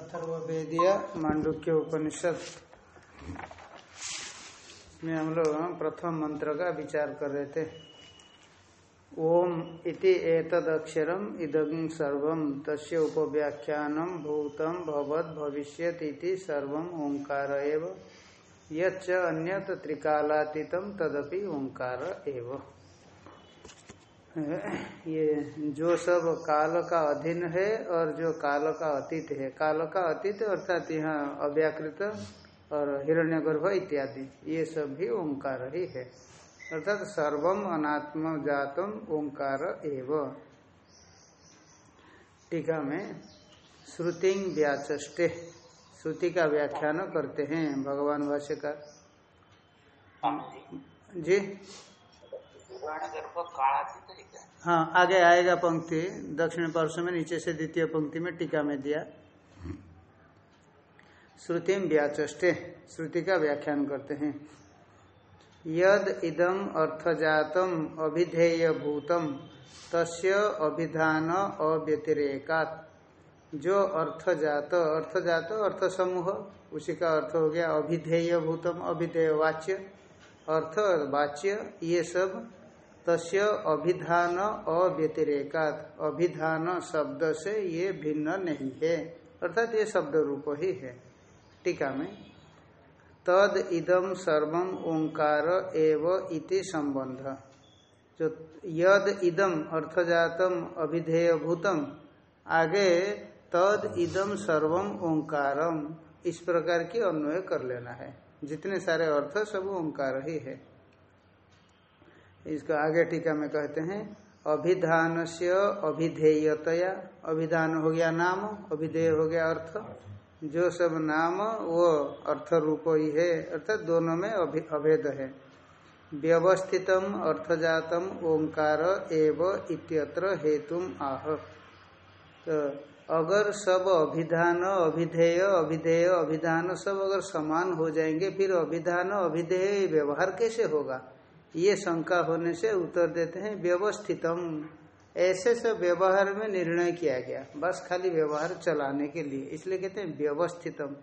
अथर्वेदिया मांडुक्य उपनिषद में हम लोग प्रथम मंत्र का विचार कर रहे थे। ओम इति एतद अक्षरम इदं सर्वम तस्य उपव्याख्यानम भूतम भवद भविष्यत इति सर्वम ओंकार एव। यच्च अन्यत त्रिकालातीतम तदपि ओंकार एव। ये जो सब काल का अधीन है और जो काल का अतीत है। काल का अतीत अर्थात यहाँ अव्याकृत और हिरण्यगर्भ इत्यादि ये सब भी ओंकार ही है। अर्थात सर्वम अनात्म जातम ओंकार एव। टीका में श्रुति व्याचे श्रुति का व्याख्यान करते हैं भगवान भाष्यकार। जी। हाँ। आगे आएगा पंक्ति, दक्षिण पार्श्व में, नीचे से द्वितीय पंक्ति में टीका में दिया। श्रुति व्याचे श्रुति का व्याख्यान करते हैं। यद इदम अर्थजातम अभिधेय भूतम तस्य अभिधान अव्यतिरेकात। जो अर्थजात अर्थजात अर्थ समूह उसी का अर्थ हो गया अभिधेय भूतम अभिधेय वाच्य अर्थ वाच्य, ये सब तस्य अभिधान अव्यतिरेकात। अभिधान शब्द से ये भिन्न नहीं है। अर्थात ये शब्द रूप ही है। टीका में, तद इदम सर्वम ओंकार एव इति संबंध। जो यद इदम अर्थजातम अभिधेय भूतम आगे तद इदम सर्वम ओंकारम। इस प्रकार की अन्वय कर लेना है। जितने सारे अर्थ, सब ओंकार ही है। इसका आगे टीका में कहते हैं अभिधान से अभिधेयतया, अभिधान हो गया नाम, अभिधेय हो गया अर्थ। जो सब नाम, वो अर्थ रूप ही है, अर्थात दोनों में अभेद है। व्यवस्थितम, अर्थजातम, ओंकार एव इत्यत्र हेतुम आह। तो अगर सब अभिधान, अभिधेय अभिधेय, अभिधान सब अगर समान हो जाएँगे, फिर अभिधान, अभिधेय व्यवहार कैसे होगा? ये शंका होने से उत्तर देते हैं, व्यवस्थितम। ऐसे सब व्यवहार में निर्णय किया गया। बस खाली व्यवहार चलाने के लिए। इसलिए कहते हैं व्यवस्थितम।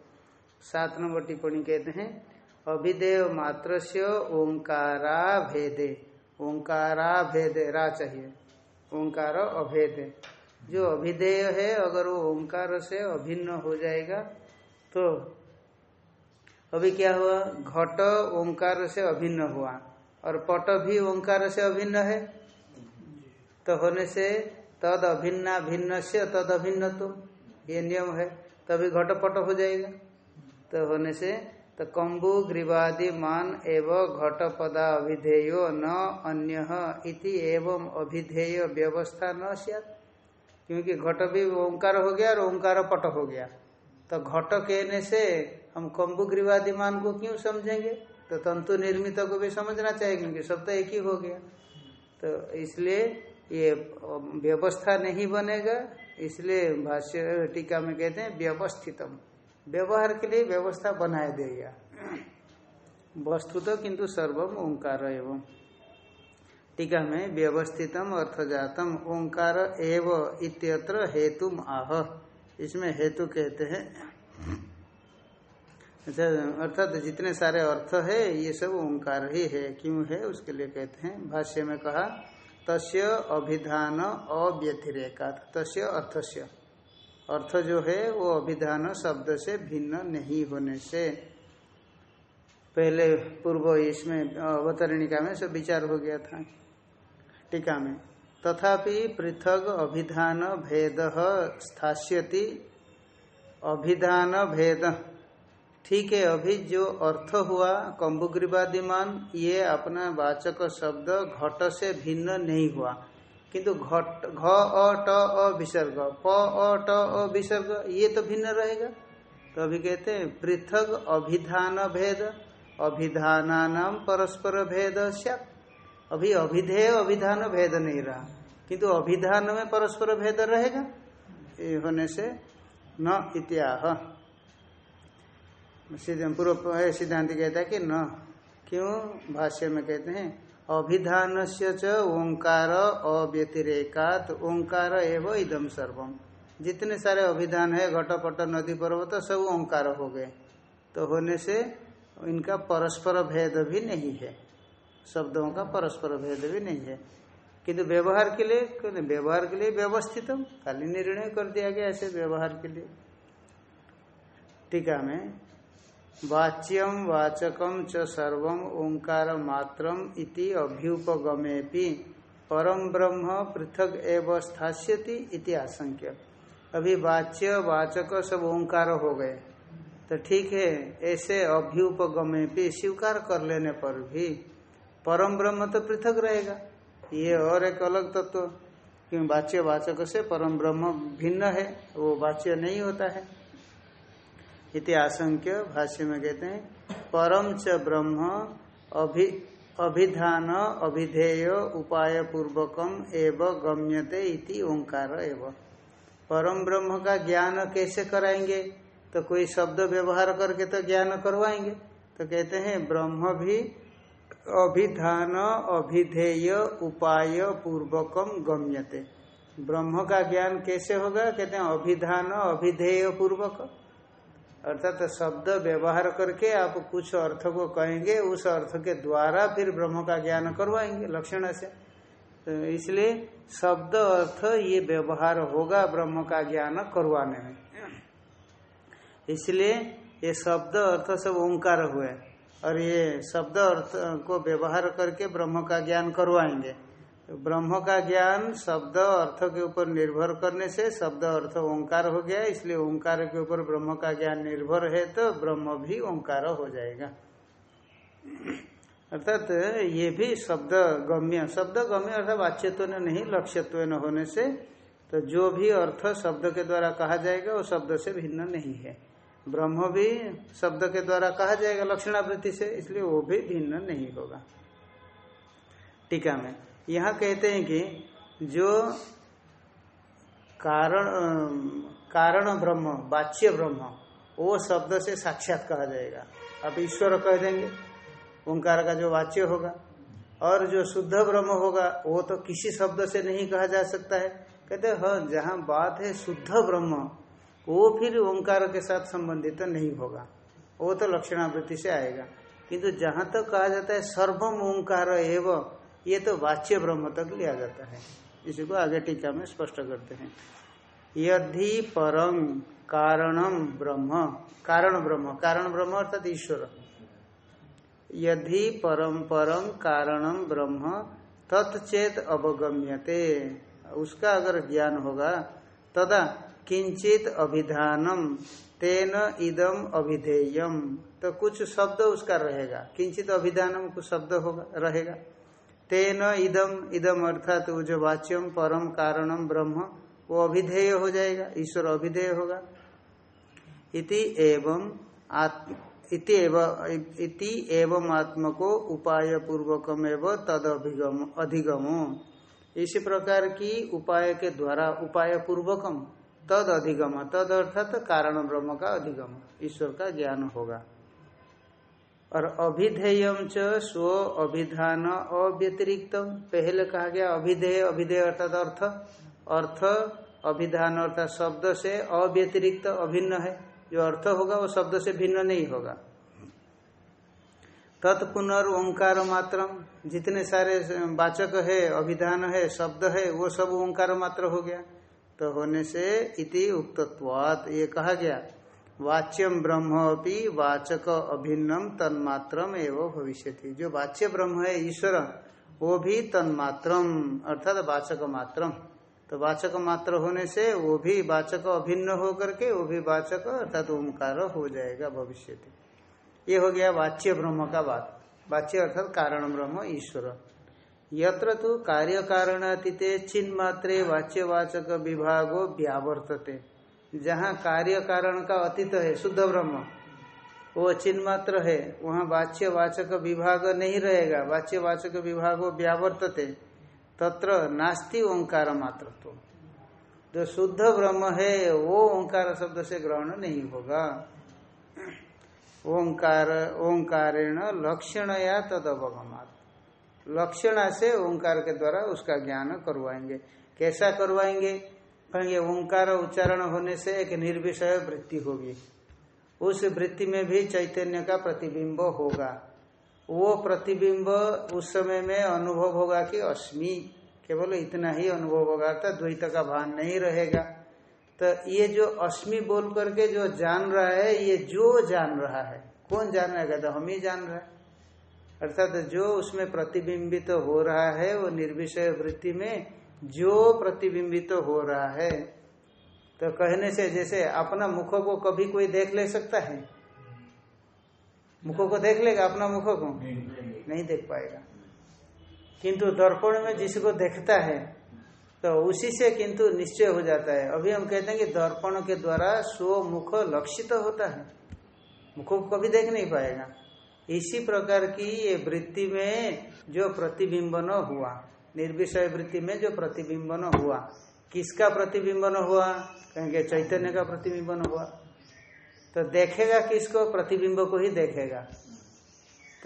सात नंबर टिप्पणी कहते हैं अभिधेय मात्र से ओंकारा भेदे ओंकारा भेदे रा चाहिए। ओंकार अभेद। जो अभिधेय है, अगर वो ओंकार से अभिन्न हो जाएगा तो अभी क्या हुआ? घट ओंकार से अभिन्न हुआ। और पट भी ओंकार से अभिन्न है। तो होने से तद अभिन्ना भिन्न से तद अभिन्न तो ये नियम है। तभी घटपट हो जाएगा। तो होने से तो कम्बु ग्रीवादि, मान एवं घट पदा अभिधेयो न अन्य इति एवं अभिधेय व्यवस्था न सियात। क्योंकि घट भी ओंकार हो गया और ओंकार पट हो गया। तो घट कहने से हम कम्बु ग्रीवादि, मान को क्यों समझेंगे? तो तंतु निर्मित को भी समझना चाहिए क्योंकि सब तो एक ही हो गया। तो इसलिए ये व्यवस्था नहीं बनेगा, इसलिए भाष्य टीका में कहते हैं व्यवस्थितम। व्यवहार के लिए व्यवस्था बनाए देगा वस्तु तो किंतु सर्वम ओंकार एवं। टीका में व्यवस्थितम अर्थजातम ओंकार एव इत्यत्र हेतुम आह। इसमें हेतु कहते हैं अच्छा अर्थात जितने सारे अर्थ है, ये सब ओंकार ही है। क्यों है? उसके लिए कहते हैं। भाष्य में कहा, तस्य अभिधान अव्यतिरेका। तस्य अर्थस्य। अर्थ जो है, वो अभिधान शब्द से भिन्न नहीं होने से। पहले पूर्व इसमें, अवतरणिका में सब विचार हो गया था, टीका में। तथापि पृथक अभिधान भेद स्थास्यति। अभिधान भेद ठीक है, अभी जो अर्थ हुआ कम्बुग्रीवादिमान ये अपना वाचक शब्द घट से भिन्न नहीं हुआ। किंतु घट, घ, अ, ट, अ, विसर्ग, प, अ, ट, अ, विसर्ग, ये तो भिन्न रहेगा। तो अभी कहते हैं पृथक अभिधान भेद अभिधान परस्पर भेद अभी अभिधेय अभिधान भेद नहीं रहा। किंतु अभिधान में परस्पर भेद रहेगा। ये होने से न इत्याह। पूर्व सिद्धांत कहता है कि न, क्यों भाष्य में कहते हैं? अभिधान से च ओंकार अव्यतिरेकात, ओंकार एवं इदम सर्वम। जितने सारे अभिधान है घटपट नदी, पर्वत, सब ओंकार हो गए। तो होने से इनका परस्पर भेद भी नहीं है। शब्दों का परस्पर भेद भी नहीं है। किंतु व्यवहार के लिए व्यवहार के लिए व्यवस्थित खाली निर्णय कर दिया गया ऐसे व्यवहार के लिए। टीका में वाच्यम वाचकम च सर्व ओंकार मात्रम इति अभ्युपगमे परम ब्रह्म पृथक एव स्थास्यति इति आशंक्य। अभी वाच्य वाचक सब ओंकार हो गए। तो ठीक है ऐसे अभ्युपगमे भी स्वीकार कर लेने पर भी परम ब्रह्म तो पृथक रहेगा। ये और एक अलग तत्व तो, क्यों वाच्य वाचक से परम ब्रह्म भिन्न है वो वाच्य नहीं होता है। इति आशंक्य भाष्य में कहते हैं, परम च ब्रह्म अभि, अभिधान अभिधेय उपाय पूर्वकम एव गम्यते इति ओंकार एव। परम ब्रह्म का ज्ञान कैसे कराएँगे? तो कोई शब्द व्यवहार करके तो ज्ञान करवाएँगे। तो कहते हैं, ब्रह्म भी अभिधान अभिधेय उपाय पूर्वकम गम्यते। ब्रह्म का ज्ञान कैसे होगा? कहते हैं, अभिधान अभिधेय पूर्वक। अर्थात शब्द व्यवहार करके आप कुछ अर्थ को कहेंगे, उस अर्थ के द्वारा फिर ब्रह्म का ज्ञान करवाएँगे लक्षण से। तो इसलिए शब्द अर्थ ये व्यवहार होगा ब्रह्म का ज्ञान करवाने में। इसलिए ये शब्द अर्थ सब ओंकार हुए, और ये शब्द अर्थ को व्यवहार करके ब्रह्म का ज्ञान करवाएँगे। ब्रह्म का ज्ञान शब्द अर्थ के ऊपर निर्भर करने से शब्द अर्थ ओंकार हो गया, इसलिए ओंकार के ऊपर ब्रह्म का ज्ञान निर्भर है तो ब्रह्म भी ओंकार हो जाएगा। अर्थात ये भी शब्द गम्य शब्द गम्य अर्थात वाच्यत्व नहीं, लक्ष्यत्व न होने से तो जो भी अर्थ शब्द के द्वारा कहा जाएगा, वो शब्द से भिन्न नहीं है। ब्रह्म भी शब्द के द्वारा कहा जाएगा लक्षणावृत्ति से, इसलिए वो भी भिन्न नहीं होगा। टीका में यहाँ कहते हैं कि जो कारण कारण ब्रह्म बाच्य ब्रह्म, वो शब्द से साक्षात कहा जाएगा। अब ईश्वर कह देंगे, ओंकार का जो वाच्य होगा और जो शुद्ध ब्रह्म होगा, वो तो किसी शब्द से नहीं कहा जा सकता है। कहते हाँ जहाँ बात है शुद्ध ब्रह्म, वो फिर ओंकार के साथ संबंधित तो नहीं होगा। वो तो लक्षणावृत्ति से आएगा। किंतु जहाँ तक तो कहा जाता है, सर्वम ओंकार एवं ये तो वाच्य ब्रह्म तक लिया जाता है। इसी को आगे टीका में स्पष्ट करते हैं। यदि परम कारणम ब्रह्म। कारण ब्रह्म कारण ब्रह्म अर्थात ईश्वर। यदि परम परम कारणम ब्रह्म तत्चेत अवगम्यते। उसका अगर ज्ञान होगा, तदा किंचित अभिधानम तेन इदम अभिधेयम तो कुछ शब्द उसका रहेगा। किंचित अभिधानम कुछ शब्द होगा, रहेगा। तेन इदम इदम अर्थात वो जो वाच्यम, परम, कारणम, ब्रह्म, वो अभिधेय हो जाएगा, ईश्वर अभिधेय होगा। इति एवं आत्म इति एवं आत्म को उपाय पूर्वकम एवं तद अभिगम अधिगमो। इसी प्रकार की उपाय के द्वारा उपाय पूर्वकम तद अधिगम तद अर्थात कारण ब्रह्म का अधिगम, ईश्वर का ज्ञान होगा। और अभिधेयम च स्व अभिधान अव्यतिरिक्त पहले कहा गया अभिधेय अभिधेय अर्थात अर्थ। अर्थ, अभिधान अर्थात शब्द से अव्यतिरिक्त अभिन्न है। जो अर्थ होगा वो शब्द से भिन्न नहीं होगा। तत्पुनर् ओंकार मात्र जितने सारे वाचक है, अभिधान है, शब्द है, वो सब ओंकार मात्र हो गया। तो होने से इति उक्तत्वात। ये कहा गया। वाच्यम ब्रह्म अपनी वाचक अभिन्नम तन्मात्रम एवं भविष्य जो वाच्य ब्रह्म है, ईश्वर, वो भी तन्मात्रम, अर्थात वाचक मात्रम। तो वाचक मात्र होने से वो भी वाचक अभिन्न हो करके वो भी वाचक, अर्थात ओंकार हो जाएगा भविष्य ये हो गया वाच्य ब्रह्म का बात। वाच्य अर्थात कारण ब्रह्म, ईश्वर। यत्र तो कार्य कारणातीते चिन्ह मात्रे वाच्यवाचक विभागो व्यावर्तते। जहाँ कार्य कारण का अतीत है, शुद्ध ब्रह्म, वो चिन्ह मात्र है, वहाँ वाच्य वाचक विभाग नहीं रहेगा। वाच्य वाचक विभाग व्यावर्तते, तत्र नास्ति ओंकार मात्र तो जो शुद्ध ब्रह्म है, वो ओंकार शब्द से ग्रहण नहीं होगा। ओंकार, ओंकारेण लक्षण या तद अवगमात लक्षणा से ओंकार के द्वारा उसका ज्ञान करवाएँगे। कैसा करवाएँगे? कहेंगे, ओंकार उच्चारण होने से एक निर्विषय वृत्ति होगी। उस वृत्ति में भी चैतन्य का प्रतिबिंब होगा। वो प्रतिबिंब उस समय में अनुभव होगा कि अस्मि केवल इतना ही अनुभव होगा अर्थात द्वैत का भान नहीं रहेगा। तो ये जो अस्मि बोल करके जो जान रहा है, ये जो जान रहा है, कौन जान रहा है? तो हम ही जान रहे है। अर्थात जो उसमें प्रतिबिंबित तो हो रहा है, वो निर्विषय वृत्ति में जो प्रतिबिंबित तो हो रहा है तो कहने से जैसे अपना मुख को कभी कोई देख ले सकता है? मुखों को देख लेगा अपना मुख को? नहीं देख पाएगा। किंतु दर्पण में जिसको देखता है तो उसी से किंतु निश्चय हो जाता है। अभी हम कहते हैं कि दर्पण के द्वारा स्व मुख लक्षित तो होता है। मुख को कभी देख नहीं पाएगा। इसी प्रकार की ये वृत्ति में जो प्रतिबिंबन हुआ निर्विषय वृत्ति में जो प्रतिबिंबन हुआ। किसका प्रतिबिंबन हुआ? कहेंगे चैतन्य का प्रतिबिंबन हुआ। तो देखेगा किसको? प्रतिबिंब को ही देखेगा।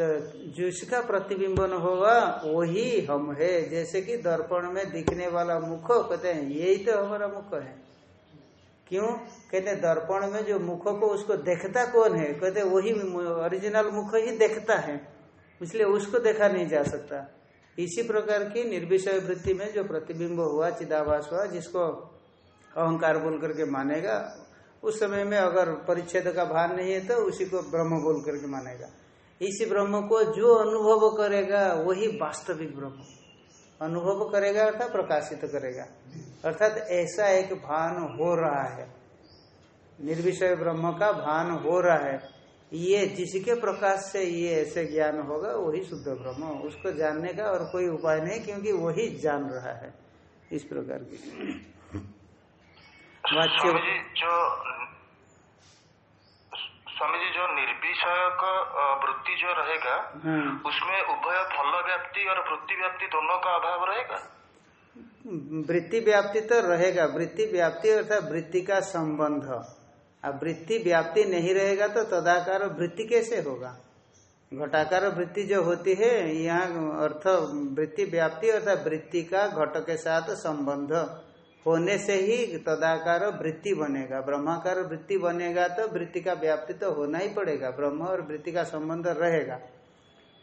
तो जिसका प्रतिबिंबन होगा, वही हम है। जैसे कि दर्पण में दिखने वाला मुख, कहते हैं, यही तो हमारा मुख है। क्यों? कहते दर्पण में जो मुख को उसको देखता कौन है? कहते वही ओरिजिनल मुख ही देखता है। इसलिए उसको देखा नहीं जा सकता। इसी प्रकार की निर्विषय वृत्ति में जो प्रतिबिंब हुआ, चिदाभास हुआ, जिसको अहंकार बोल करके मानेगा, उस समय में अगर परिच्छेद का भान नहीं है तो उसी को ब्रह्म बोल करके मानेगा। इसी ब्रह्म को जो अनुभव करेगा, वही वास्तविक ब्रह्म। अनुभव करेगा अर्थात प्रकाशित करेगा। अर्थात ऐसा एक भान हो रहा है। निर्विषय ब्रह्म का भान हो रहा है। ये जिसके प्रकाश से ये ऐसे ज्ञान होगा वही शुद्ध ब्रह्म। उसको जानने का और कोई उपाय नहीं क्योंकि वही जान रहा है इस प्रकार की। वाच्य जो स्वामी जी जो निर्विषय का वृत्ति जो रहेगा हाँ। उसमें उभय फल व्याप्ति और वृत्ति व्याप्ति दोनों का अभाव रहेगा? वृत्ति व्याप्ति तो रहेगा। वृत्ति व्याप्ति अर्थात वृत्ति का संबंध। अब वृत्ति व्याप्ति नहीं रहेगा तो तदाकार वृत्ति कैसे होगा? घटाकार वृत्ति जो होती है, यहाँ अर्थ वृत्ति व्याप्ति अर्थात वृत्ति का घट के साथ संबंध होने से ही तदाकार वृत्ति बनेगा। ब्रह्माकार वृत्ति बनेगा तो वृत्ति का व्याप्ति तो होना ही पड़ेगा। ब्रह्म और वृत्ति का संबंध रहेगा।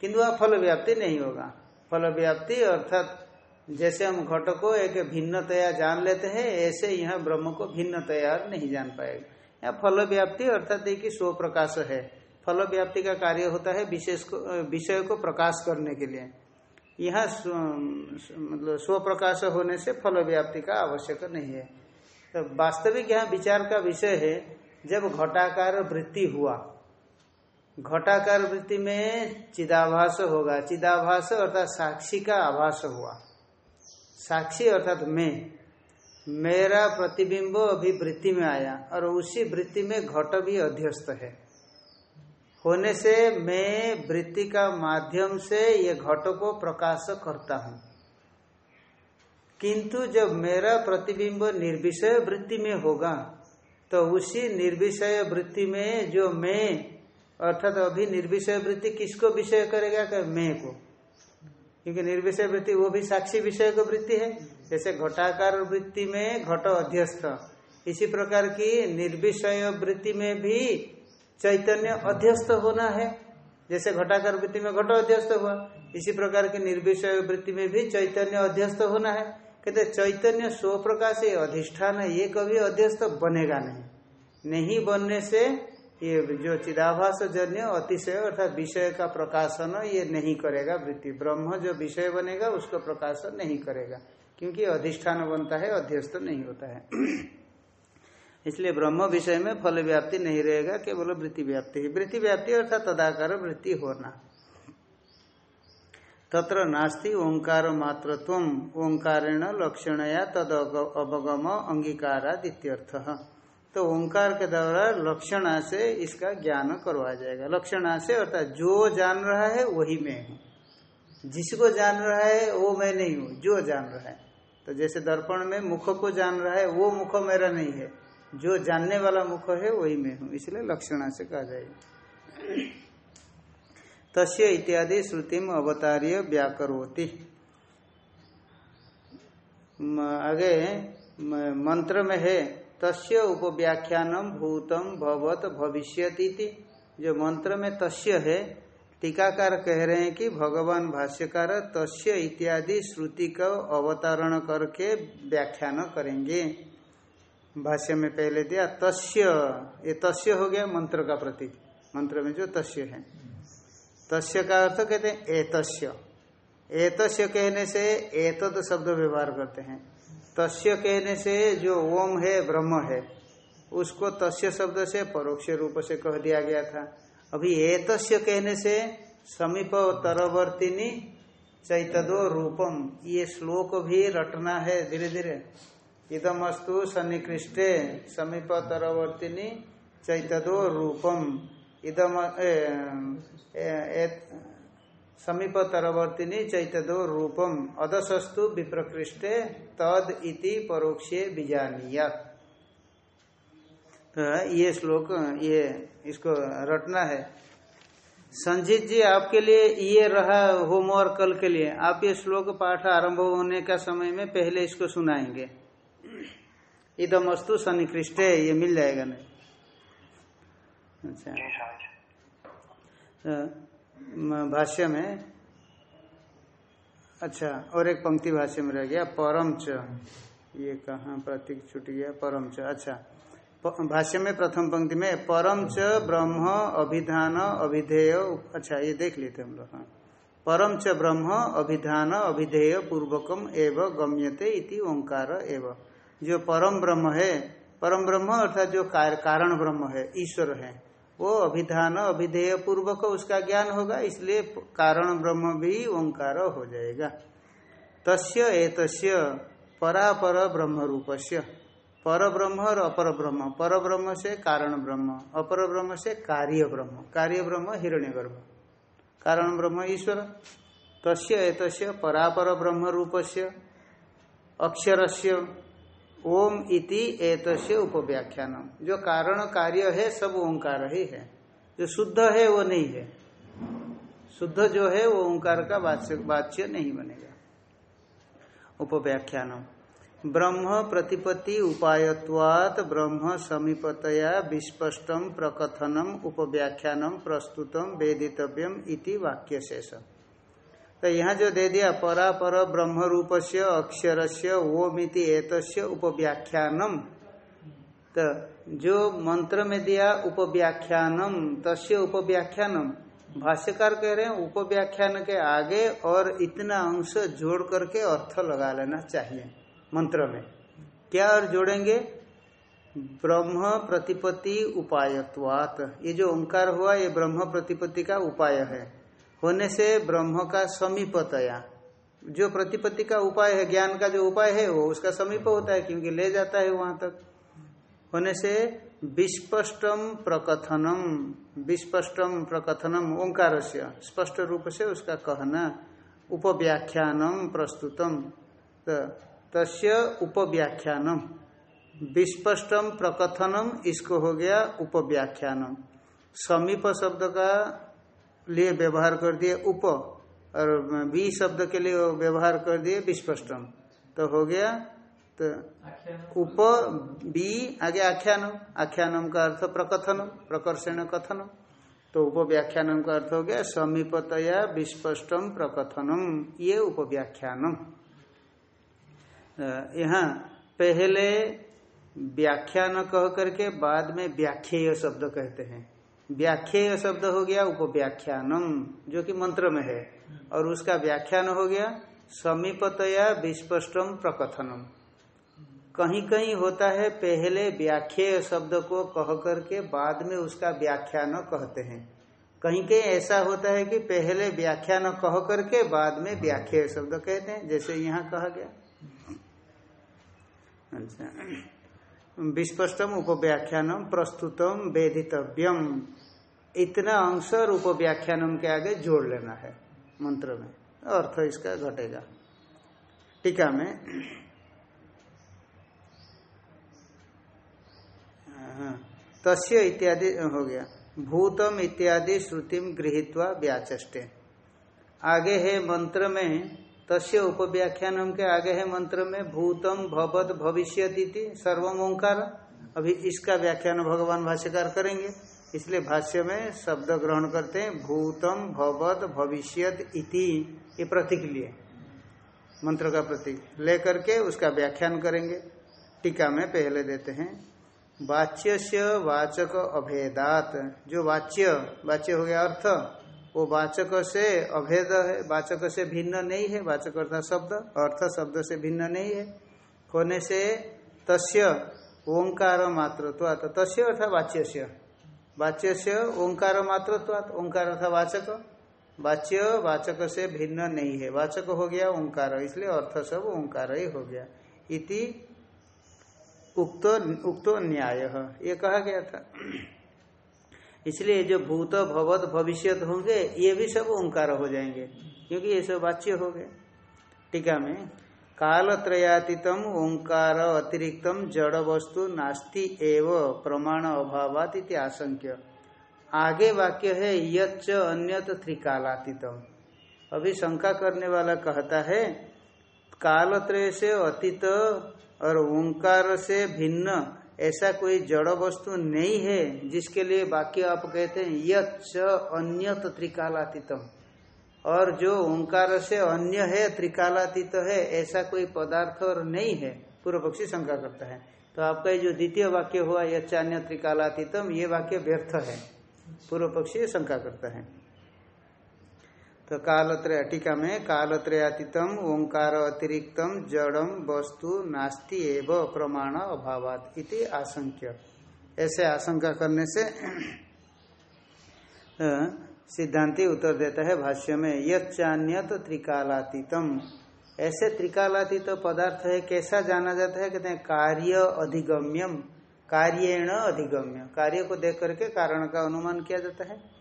किंतु वह फल व्याप्ति नहीं होगा। फल व्याप्ति अर्थात जैसे हम घट को एक भिन्नतया जान लेते हैं, ऐसे यहाँ ब्रह्म को भिन्नतया नहीं जान पाएगा। यहाँ फल व्याप्ति अर्थात कि स्व प्रकाश है। फल व्याप्ति का कार्य होता है विशेष को, विषय को प्रकाश करने के लिए। यहाँ मतलब स्व प्रकाश होने से फल व्याप्ति का आवश्यक नहीं है। तो वास्तविक यहाँ विचार का विषय है, जब घटाकार वृत्ति हुआ। घटाकार वृत्ति में चिदाभास होगा। चिदाभास अर्थात साक्षी का आभास हुआ। साक्षी अर्थात मैं। मेरा प्रतिबिंब अभी वृत्ति में आया और उसी वृत्ति में घट भी अध्यस्त है। होने से मैं वृत्ति का माध्यम से ये घट को प्रकाश करता हूँ। किंतु जब मेरा प्रतिबिंब निर्विषय वृत्ति में होगा तो उसी निर्विषय वृत्ति में जो मैं, अर्थात तो अभी निर्विषय वृत्ति किसको विषय करेगा? क्या मैं को। क्योंकि निर्विषय वृत्ति वो भी साक्षी विषय को वृत्ति है। जैसे घटाकार वृत्ति में घट अध्यस्त, इसी प्रकार की निर्विषय वृत्ति में भी चैतन्य अध्यस्त होना है। जैसे घटाकार वृत्ति में घट अध्यस्त हुआ, इसी प्रकार की निर्विषय वृत्ति में भी चैतन्य अध्यस्त होना है। कहते चैतन्य स्व प्रकाश ये अधिष्ठान है ये कभी अध्यस्त बनेगा नहीं। नहीं बनने से ये जो चिदाभास जन्य अतिशय अर्थात विषय का प्रकाशन, ये नहीं करेगा वृत्ति। ब्रह्म जो विषय बनेगा, उसको प्रकाशन नहीं करेगा। क्योंकि अधिष्ठान बनता है, अध्यस्त नहीं होता है। इसलिए ब्रह्म विषय में फल व्याप्ति नहीं रहेगा, केवल वृत्ति व्याप्ति वृत्ति व्याप्ति अर्थात तदाकार वृत्ति होना। तत्र नास्ति ओंकार मात्रत्व, ओंकारेण लक्षणया तद अवगम अंगीकारादित्यर्थ तो ओंकार के द्वारा लक्षणा से इसका ज्ञान करवाया जाएगा। लक्षणा से अर्थात जो जान रहा है, वही मैं हूँ। जिसको जान रहा है, वो मैं नहीं हूँ। जो जान रहा है। तो जैसे दर्पण में मुख को जान रहा है, वो मुख मेरा नहीं है। जो जानने वाला मुख है, वही मैं हूँ। इसलिए लक्षणा से कहा जाएगा। तस्य इत्यादि श्रुतिम अवतार्य व्याकरोति। आगे मंत्र में है, तस्य उपव्याख्यानम भूतम भवत भविष्य जो मंत्र में तस्य है टीकाकार कह रहे हैं कि भगवान भाष्यकार तस्य इत्यादि श्रुति का अवतारण करके व्याख्यान करेंगे। भाष्य में पहले दिया, तस्य। ये तस्य हो गया मंत्र का प्रतीक। मंत्र में जो तस्य है। तस्य का अर्थ कहते हैं एतस्य। एतस्य कहने से एतद शब्द व्यवहार करते हैं। तस्य कहने से जो ओम है, ब्रह्म है, उसको तस्य शब्द से परोक्ष रूप से कह दिया गया था। अभी एतस्य कहने से समीप तरवर्तिनी चैतदो रूपम। ये श्लोक भी रटना है धीरे धीरे इदमस्तु सन्निकृष्टे समीप तरवर्तिनी चैतदो रूपम। इदम समीप तरवर्तिनी चैतदो रूपम। अदसस्तु विप्रकृष्टे तद इति परोक्षे बीजानीय। तो ये श्लोक, ये इसको रटना है। संजीत जी आपके लिए ये रहा होमवर्क कल के लिए। आप ये श्लोक पाठ आरंभ होने का समय में पहले इसको सुनाएँगे। इदमस्तु सन्निकृष्टे ये मिल जाएगा नहीं अच्छा। भाष्य में? अच्छा और एक पंक्ति भाष्य में रह गया परम च ये कहा प्रतीक छुट गया? परम च अच्छा। भाष्य में प्रथम पंक्ति में, परम च ब्रह्म अभिधान अभिधेय अच्छा ये देख लेते हम लोग हाँ। परम च ब्रह्म अभिधान अभिधेय पूर्वकम एव गम्यते इति ओंकार एव। जो परम ब्रह्म है, परम ब्रह्म अर्थात जो कारण ब्रह्म है, ईश्वर है, वो अभिधान अभिधेय पूर्वक उसका ज्ञान होगा, इसलिए कारण ब्रह्म भी ओंकार हो जाएगा। तस्य एतस्य परापर ब्रह्म रूपस्य पर ब्रह्म और अपर ब्रह्म पर ब्रह्म से कारण ब्रह्म अपर ब्रह्म से कार्य ब्रह्म। कार्य ब्रह्म हिरण्य गर्भ कारण ब्रह्म ईश्वर। तस्य एतस्य परापर ब्रह्म रूपस्य। अक्षरस्य। ओम इति एतस्य उपव्याख्यानम। जो कारण कार्य है, सब ओंकार ही है। जो शुद्ध है, वो नहीं है। शुद्ध जो है, वो ओंकार का वाच्य नहीं बनेगा। उपव्याख्यानम। ब्रह्म प्रतिपत्ति उपायत्वात ब्रह्म समीपतया विस्पष्टम प्रकथनम, उपव्याख्यानम, प्रस्तुतम, वेदितव्यम इति वाक्य शेष तो यहाँ जो दे दिया परा पर ब्रह्म रूप से अक्षर से वो मिति एतस्य उपव्याख्यानम। तो जो मंत्र में दिया, उपव्याख्यानम, तस्य उपव्याख्यानम, भाष्यकार कह रहे हैं, उपव्याख्यान के आगे और इतना अंश जोड़ करके अर्थ लगा लेना चाहिए। मंत्र में। क्या और जोड़ेंगे? ब्रह्म प्रतिपत्ति उपायत्वात। ये जो ओंकार हुआ, ये ब्रह्म प्रतिपत्ति का उपाय है। होने से ब्रह्म का समीपतया। जो प्रतिपत्ति का उपाय है, ज्ञान का जो उपाय है, वो उसका समीप होता है, क्योंकि ले जाता है वहाँ तक। होने से विस्पष्टम प्रकथनम विस्पष्टम प्रकथनम ओंकार से स्पष्ट रूप से उसका कहना उपव्याख्यानम प्रस्तुतम। तस्य उपव्याख्यानम। विस्पष्टम प्रकथनम इसको हो गया उपव्याख्यानम। समीप शब्द का लिए व्यवहार कर दिए उप और बी शब्द के लिए व्यवहार कर दिए विस्पष्टम तो हो गया तो उप बी आगे आख्यानम। आख्यानम का अर्थ प्रकथनम प्रकर्षण कथनम। तो उपव्याख्यानम का अर्थ हो गया समीपतया विस्पष्टम प्रकथनम। ये उपव्याख्यानम। यहाँ पहले व्याख्यान कह करके बाद में व्याख्येय शब्द कहते हैं। व्याख्येय शब्द हो गया उपव्याख्यानम, जो कि मंत्र में है। और उसका व्याख्यान हो गया समीपतया विस्पष्टम प्रकथनम। कहीं कहीं होता है पहले व्याख्येय शब्द को कह करके बाद में उसका व्याख्यान कहते हैं। कहीं कहीं ऐसा होता है कि पहले व्याख्यान कह करके बाद में व्याख्या शब्द कहते हैं, जैसे यहाँ कहा गया। अच्छा। विस्पष्टम उपव्याख्यानम प्रस्तुतम वेदितव्यम। इतना अंश और उपव्याख्यानम के आगे जोड़ लेना है मंत्र में। अर्थ इसका घटेगा। टीका में हाँ, तस्य इत्यादि हो गया। भूतम इत्यादि श्रुतिम गृहित्वा व्याचष्टे आगे है मंत्र में तस्य उपव्याख्यान के आगे है मंत्र में, भूतम भवत भविष्य सर्वम ओंकार। अभी इसका व्याख्यान भगवान भाष्यकार करेंगे। इसलिए भाष्य में शब्द ग्रहण करते हैं, भूतम भवत भविष्यत इति ये प्रतीक लिए। मंत्र का प्रतीक लेकर के उसका व्याख्यान करेंगे। टीका में पहले देते हैं वाच्य से वाचक अभेदात जो वाच्य वाच्य हो गया अर्थ। वो वाचक से अभेद है, वाचक से भिन्न नहीं है, वाचक अर्थात शब्द, अर्थ शब्द से भिन्न नहीं है। होने से तस्य, ओंकार मात्रत्वात तस्य अर्थात वाच्य वाच्य से ओंकार मात्रत्वात ओंकार अर्थात वाचक। वाच्य, वाचक से भिन्न नहीं है। वाचक हो गया, ओंकार, इसलिए अर्थ सब ओंकार ही हो गया। इति उक्तो उक्तो न्याय। ये कहा गया था। इसलिए जो भूत भवत भविष्यत होंगे, ये भी सब ओंकार हो जाएँगे, क्योंकि ये सब वाच्य हो गए। टीका में काल त्रयातीतम ओंकार अतिरिक्तम जड़ वस्तु नास्ति एव प्रमाण अभावात इति आशंक्य। आगे वाक्य है, यच्च अन्यत त्रिकालातीतम। अभी शंका करने वाला कहता है, कालत्रय से अतीत और ओंकार से भिन्न ऐसा कोई जड़ वस्तु नहीं है जिसके लिए वाक्य आप कहते हैं, यच्च अन्यत त्रिकालातीतम। और जो ओंकार से अन्य है, त्रिकालातीत है, ऐसा कोई पदार्थ और नहीं है, पूर्व पक्षी शंका करता है। तो आपका जो द्वितीय वाक्य हुआ, यच्चान्य त्रिकालातीतम, ये वाक्य व्यर्थ है। पूर्व पक्षी शंका करता है। तो कालत्रय टीका में कालत्रयातीतम ओंकार अतिरिक्तम, जड़म वस्तु नास्ति एव प्रमाण अभावात इति आशंक्य। ऐसे आशंका करने से सिद्धांति उत्तर देता है भाष्य में, यच्चान्यत त्रिकालातीतम। ऐसे त्रिकालातीत पदार्थ है, कैसा जाना जाता है? कहते हैं, कार्य अधिगम्यम, कार्यण अधिगम्य। कार्य को देख करके कारण का अनुमान किया जाता है।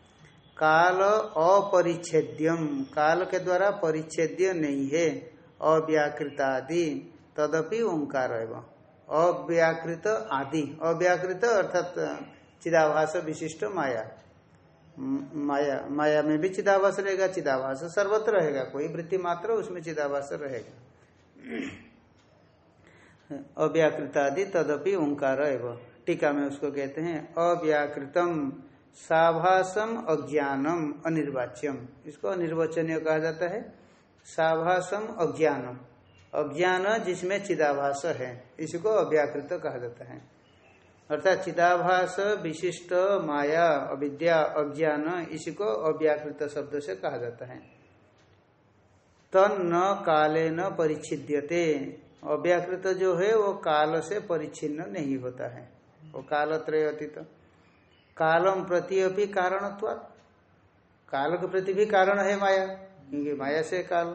काल अपरिच्छेद्यम। काल के द्वारा परिच्छेद्य नहीं है। अव्याकृत आदि। तदपि ओंकार एवं। अव्याकृत आदि। अव्याकृत अर्थात चिदाभास विशिष्ट माया। माया माया में भी चिदाभास रहेगा, चिदाभास सर्वत्र रहेगा। कोई वृत्ति मात्र उसमें चिदाभास रहेगा। अव्याकृत आदि, तदपि ओंकार एवं। टीका में उसको कहते हैं अव्याकृतम। साभासम अज्ञानम, अनिर्वाच्यम। इसको अनिर्वचनीय कहा जाता है। साभासम अज्ञानम। अज्ञान जिसमें चिदाभास है, इसको अव्याकृत कहा जाता है। अर्थात चिदाभास, विशिष्ट, माया, अविद्या, अज्ञान, इसको अव्याकृत शब्द से कहा जाता है। तन न काले न परिच्छिद्यते। अव्याकृत जो है, वो काल से परिच्छिन्न नहीं होता है। वो काल त्रय अतीत कालम प्रति अभी कारण काल के प्रति भी कारण है माया। क्योंकि माया से काल।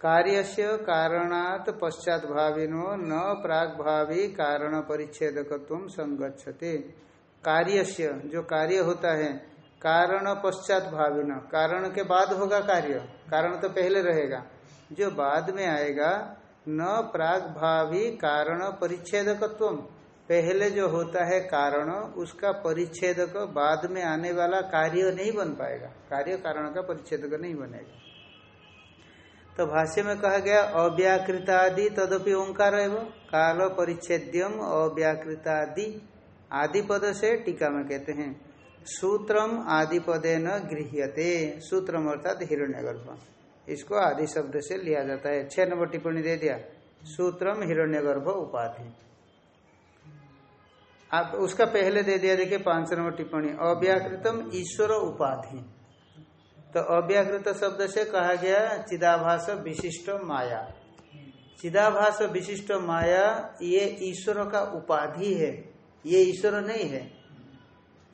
कार्य से कारणात पश्चात भाविनो न प्राग भावी कारण परिच्छेदकत्व संगच्छते। कार्य जो कार्य होता है, कारण पश्चात भाविन। कारण के बाद होगा कार्य। कारण तो पहले रहेगा। जो बाद में आएगा, न प्राग भावी कारण परिच्छेदकत्व। पहले जो होता है कारण, उसका परिच्छेदक बाद में आने वाला कार्य नहीं बन पाएगा। कार्य कारण का परिच्छेदक नहीं बनेगा। तो भाष्य में कहा गया, अव्याकृतादि तदपि ओंकार एवं काल परिच्छेद्यम अव्याकृतादि आदि पद से टीका में कहते हैं। सूत्रम आदि पदे न गृह्यते, सूत्रम अर्थात हिरण्यगर्भ। इसको आदि शब्द से लिया जाता है। छह नंबर टिप्पणी दे दिया। सूत्रम हिरण्यगर्भ उपाधि। आप उसका पहले दे दिया, देखिए, पाँच नंबर टिप्पणी। अव्याकृतम ईश्वर उपाधि। तो अव्याकृत शब्द से कहा गया चिदाभास विशिष्ट माया। चिदाभास विशिष्ट माया, ये ईश्वर का उपाधि है। ये ईश्वर नहीं है।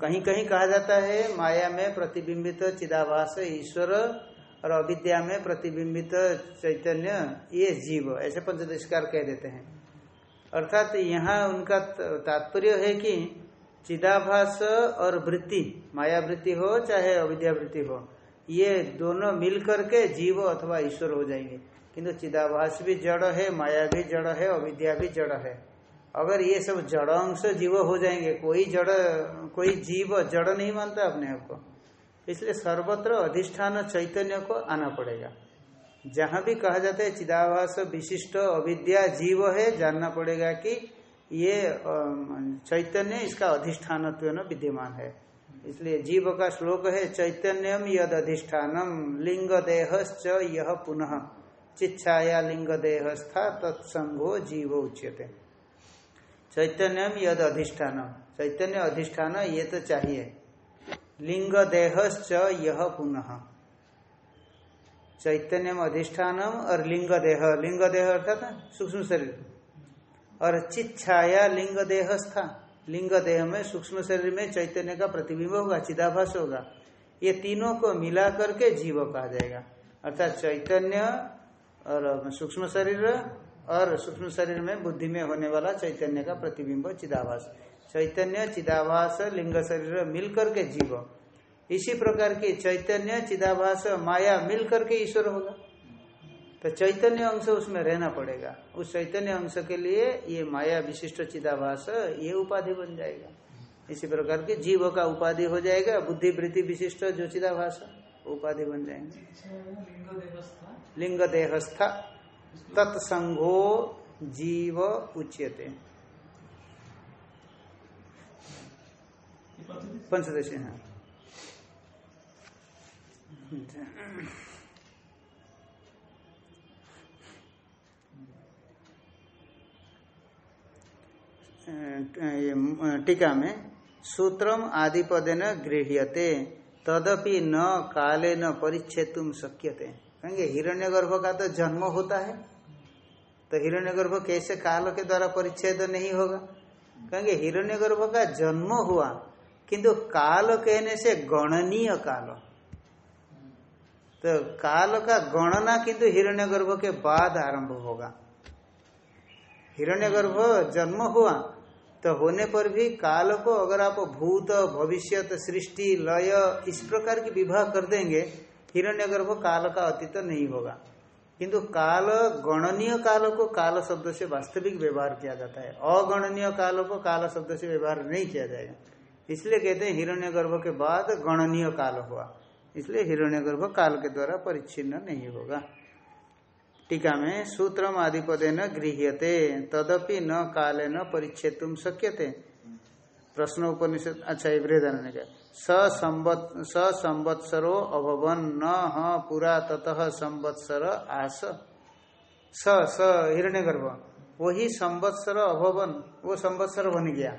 कहीं कहीं कहा जाता है, माया में प्रतिबिंबित चिदाभास ईश्वर और अविद्या में प्रतिबिंबित चैतन्य, ये जीव। ऐसे पंचदशिकार कह देते हैं। अर्थात यहाँ उनका तात्पर्य है कि चिदाभास और वृत्ति माया वृत्ति हो, चाहे अविद्या वृत्ति हो, ये दोनों मिल करके जीव अथवा ईश्वर हो जाएँगे। किंतु चिदाभास भी जड़ है, माया भी जड़ है, अविद्या भी जड़ है। अगर ये सब जड़ अंश जीव हो जाएँगे, कोई जड़, कोई जीव जड़ नहीं मानता अपने आप को। इसलिए सर्वत्र अधिष्ठान चैतन्य को आना पड़ेगा। जहाँ भी कहा जाता है चिदाभास, विशिष्ट, अविद्या, जीव है, जानना पड़ेगा कि ये चैतन्य इसका अधिष्ठान विद्यमान है। इसलिए जीव का श्लोक है, चैतन्यम यद अधिष्ठानम लिंग देहश्च यह पुनः। चिच्छाया लिंग देहस्था तत्संगो जीव उच्यते। चैतन्यम यद अधिष्ठानम। चैतन्य अधिष्ठान ये तो चाहिए। लिंग देहश्च यह पुनः। चैतन्यम अधिष्ठानम और लिंग देह लिंग देह अर्थात सूक्ष्म शरीर। और चित छाया लिंग देहस्था लिंग देह में सूक्ष्म शरीर में चैतन्य का प्रतिबिंब होगा, चिदाभास होगा। ये तीनों को मिला करके जीव कहा जाएगा। अर्थात चैतन्य और सूक्ष्म शरीर और सूक्ष्म शरीर में बुद्धि में होने वाला चैतन्य का प्रतिबिंब, चिदाभास। चैतन्य, चिदाभास, लिंग शरीर मिल करके जीव। इसी प्रकार की चैतन्य चिदाभास माया मिल करके ईश्वर होगा। तो चैतन्य अंश उसमें रहना पड़ेगा। उस चैतन्य अंश के लिए ये माया विशिष्ट चिदाभास ये उपाधि बन जाएगा। इसी प्रकार के जीव का उपाधि हो जाएगा बुद्धि वृत्ति विशिष्ट जो चिदाभास उपाधि बन जाएँगे। लिंग देहस्था तत्संगो जीव उच्यते। पंचदशी हाँ। टीका में सूत्रम आदि पदे न गृह्यते, तदपि न काले न परिच्छेद शक्यते। कहेंगे हिरण्यगर्भ का तो जन्म होता है। तो हिरण्यगर्भ कैसे काल के द्वारा परिच्छेद नहीं होगा? कहेंगे हिरण्यगर्भ का जन्म हुआ, किंतु काल कहने से गणनीय काल। तो काल का गणना किंतु हिरण्य गर्भ के बाद आरंभ होगा। हिरण्य गर्भ जन्म हुआ तो होने पर भी काल को अगर आप भूत भविष्य सृष्टि, लय, इस प्रकार की विवाह कर देंगे हिरण्य गर्भ काल का अतीत नहीं होगा। किंतु काल, गणनीय काल को काल शब्द से वास्तविक व्यवहार किया जाता है। अगणनीय काल को काल शब्द से व्यवहार नहीं किया जाएगा। इसलिए कहते हैं हिरण्य गर्भ के बाद गणनीय काल हुआ। इसलिए हिरण्यगर्भ काल के द्वारा परिच्छिन्न नहीं होगा। टीका में सूत्रम आदिपदे न गृह्यते, तदपि न काले न परिच्छेद थे प्रश्न उपनिषद अच्छा बृहदान ने स संवत्सरो अभवन, न पुरा, ततः संवत्सर आस। स हिरण्य गर्भ वही संवत्सर अभवन, वो संवत्सर बन गया।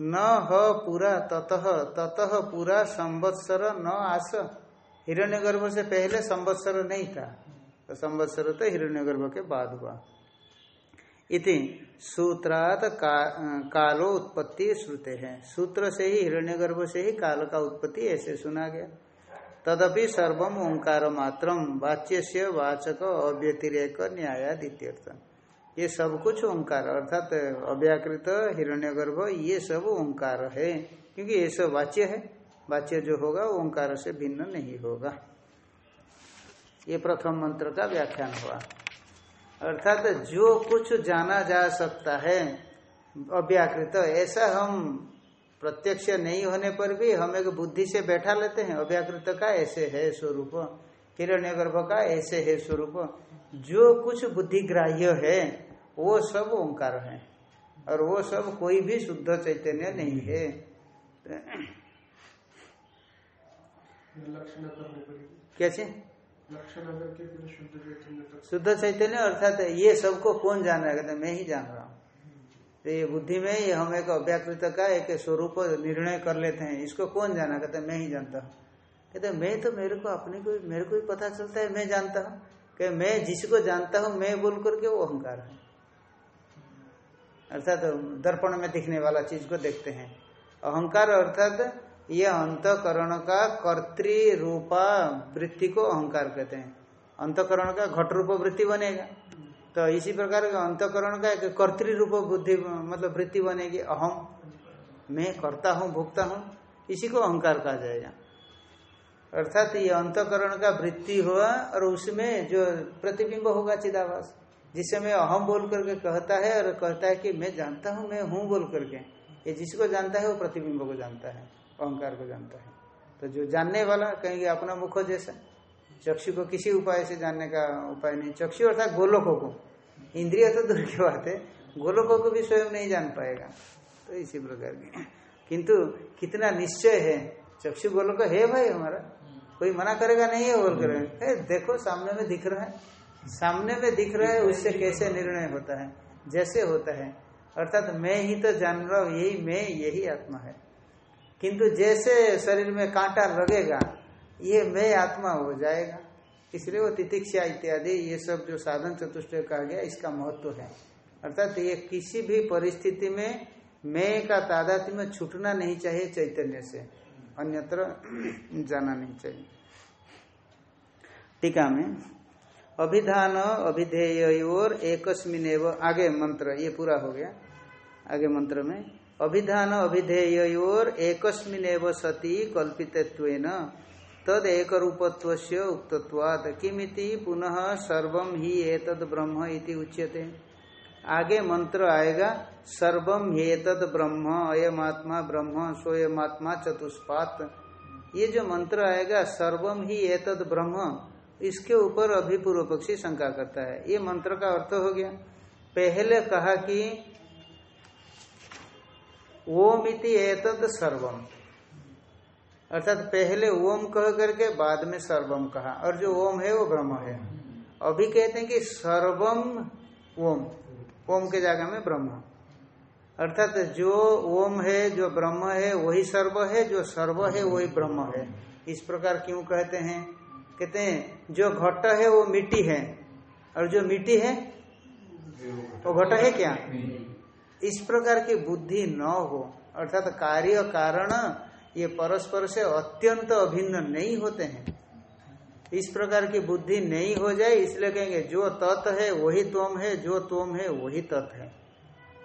न ह पूरा ततः ततः पूरा संवत्सर न आस। हिरण्यगर्भ से पहले संवत्सर नहीं था। तो संवत्सर तो हिरण्यगर्भ के बाद हुआ। इति सूत्रात का, कालो उत्पत्ति श्रुते हैं। सूत्र से ही हिरण्यगर्भ से ही काल का उत्पत्ति ऐसे सुना गया। तदपि सर्वम ओंकार मात्रम वाच्य से वाचक अव्यतिरेक न्यायादित्यर्थ। ये सब कुछ ओंकार, अर्थात अव्याकृत, हिरण्यगर्भ, ये सब ओंकार है। क्योंकि ये सब वाच्य है। वाच्य जो होगा ओंकार से भिन्न नहीं होगा। ये प्रथम मंत्र का व्याख्यान हुआ। अर्थात जो कुछ जाना जा सकता है, अव्याकृत, ऐसा हम प्रत्यक्ष नहीं होने पर भी हम एक बुद्धि से बैठा लेते हैं। अव्याकृत का ऐसे है स्वरूप हिरण्य का ऐसे है स्वरूप। जो कुछ बुद्धिग्राह्य है, वो सब ओंकार है। और वो सब कोई भी शुद्ध चैतन्य नहीं है। कैसे? शुद्ध चैतन्य अर्थात ये सबको कौन जान रहा है? मैं ही जान रहा हूँ। तो ये बुद्धि में ही हम एक अव्याकृत का एक स्वरूप निर्णय कर लेते हैं। इसको कौन जाना? कहते मैं ही जानता हूँ। कहते मैं तो मेरे को अपने को मेरे को भी पता चलता है, मैं जानता हूँ। कि मैं जिसको जानता हूँ, मैं बोल करके वो अहंकार है। अर्थात दर्पण में दिखने वाला चीज़ को देखते हैं। अहंकार अर्थात ये अंतकरण का कर्तृ रूपा वृत्ति को अहंकार कहते हैं। अंतकरण का घट रूप वृत्ति बनेगा। तो इसी प्रकार का अंतकरण का एक कर्तृ रूप बुद्धि मतलब वृत्ति बनेगी। अहम, मैं करता हूँ भुगता हूँ, इसी को अहंकार कहा जाएगा। अर्थात ये अंतकरण का वृत्ति हुआ और उसमें जो प्रतिबिंब होगा चिदावास जिसे मैं अहम बोल करके कहता है और कहता है कि मैं जानता हूँ, मैं हूँ बोल करके। ये जिसको जानता है वो प्रतिबिंब को जानता है, अहंकार को जानता है। तो जो जानने वाला कहेंगे अपना मुख जैसा। चक्षु को किसी उपाय से जानने का उपाय नहीं। चक्षु अर्थात गोलोकों को। इंद्रिय तो दूर की बात है, गोलोकों को भी स्वयं नहीं जान पाएगा। तो इसी प्रकार की। किंतु कितना निश्चय है, चक्षु गोलोक है भाई हमारा। कोई मना करेगा नहीं है बोल कर देखो सामने में दिख रहा है। सामने में दिख रहा है उससे कैसे निर्णय होता है? जैसे होता है। अर्थात मैं ही तो जान रहा हूँ यही मैं यही आत्मा है। किंतु जैसे शरीर में कांटा लगेगा ये मैं आत्मा हो जाएगा। इसलिए वो तितिक्षा इत्यादि ये सब जो साधन चतुष्ट कहा गया इसका महत्व है। अर्थात ये किसी भी परिस्थिति में मैं का तादात्म्य में छूटना नहीं चाहिए चैतन्य से। अन्यत्र जाना नहीं चाहिए। टीका में, अभिधान अभिधेय एकस्मिन आगे मंत्र, ये पूरा हो गया। आगे मंत्र में, अभिधान अभिधेय और एकस्मिन सती कल्पित तद एक उक्तवाद किमिति पुनः सर्वम ही एतद ब्रह्म इति उच्यते। आगे मंत्र आएगा सर्वम हेतद ब्रह्म, अयमात्मा ब्रह्म स्वयमात्मा चतुष्पात। ये जो मंत्र आएगा सर्वम ही एतद ब्रह्म, इसके ऊपर अभी पूर्व पक्षी शंका करता है। ये मंत्र का अर्थ हो गया। पहले कहा कि ओम इति एतद सर्वम अर्थात पहले ओम कह करके बाद में सर्वम कहा। और जो ओम है, वो ब्रह्म है। अभी कहते हैं कि सर्वम ओम। ओम के जगह में ब्रह्म। अर्थात जो ओम है, जो ब्रह्म है, वही सर्व है, जो सर्व है, वही ब्रह्म है। इस प्रकार क्यों कहते हैं? कहते हैं, जो घट है, वो मिट्टी है। और जो मिट्टी है, वो घट है क्या? इस प्रकार की बुद्धि न हो, अर्थात कार्य कारण ये परस्पर से अत्यंत अभिन्न नहीं होते हैं। इस प्रकार की बुद्धि नहीं हो जाए, इसलिए कहेंगे, जो तत् है, वही तोम है, जो तोम है, वही तत् है।